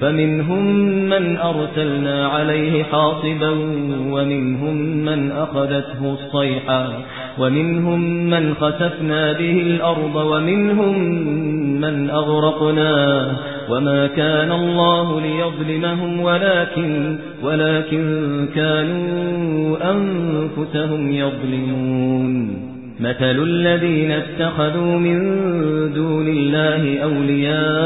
فمنهم من أرسلنا عليه حاصبا ومنهم من أخذته الصيحة ومنهم من خسفنا به الأرض ومنهم من أغرقنا. وما كان الله ليظلمهم ولكن ولكن كانوا أنفسهم يظلمون. مثل الذين اتخذوا من دون الله أولياء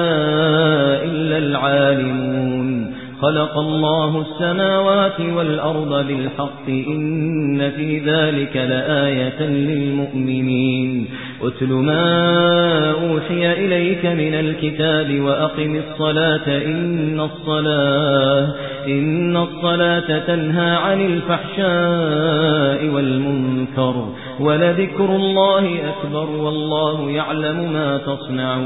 خلق الله السماوات والأرض بالحق إن في ذلك لآية للمؤمنين. أتل ما أوحي إليك من الكتاب وأقم الصلاة إن الصلاة إن الصلاة تنهى عن الفحشاء والمنكر ولذكر الله أكبر والله يعلم ما تصنعون.